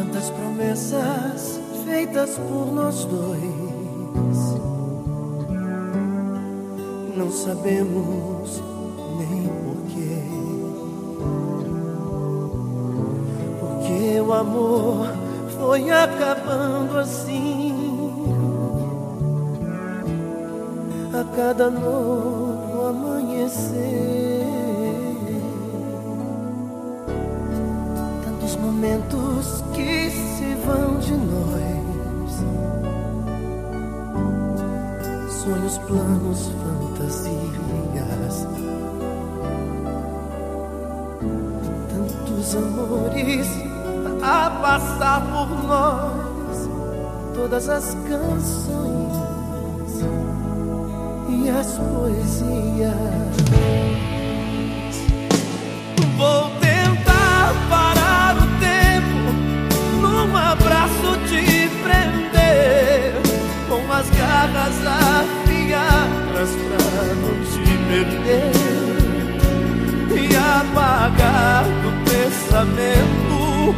Tantas promessas feitas por nós dois. Não sabemos nem porquê. Porque o amor foi acabando assim. A cada novo amanhecer. Momentos que se vão de nós. Sonhos, planos, fantasias. Tantos amores a passar por nós. Todas as canções e as poesias. Vou afiadas pra não te perder e apagar do pensamento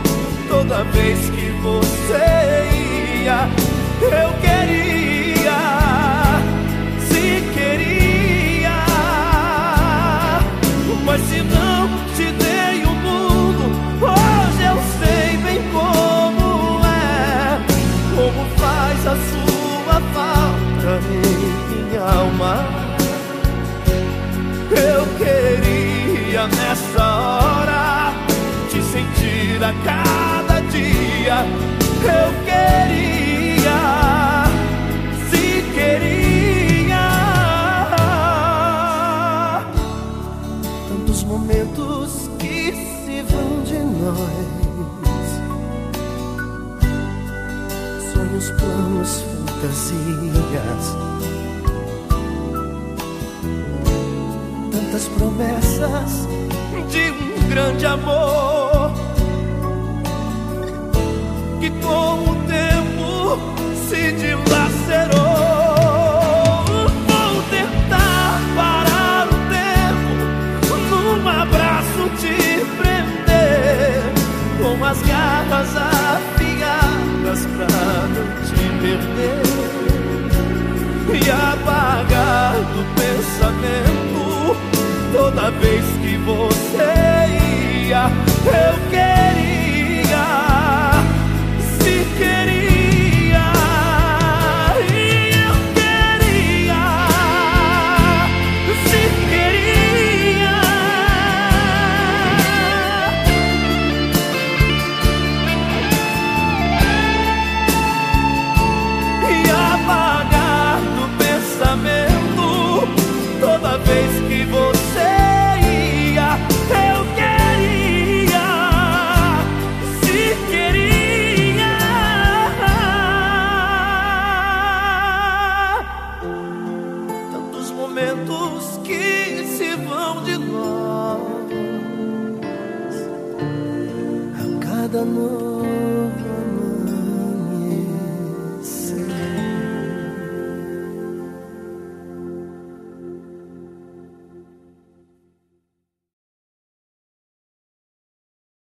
toda vez que você ia. Eu queria, alma. Eu queria nessa hora te sentir a cada dia. Eu queria, se queria. Tantos momentos que se vão de nós. Sonhos, planos, fantasias. Tantas promessas de um grande amor que com o tempo se dilacerou. Vou tentar parar o tempo num abraço te prender com as garras afiadas pra não te perder e apagar toda vez que você vão de nós. A cada noite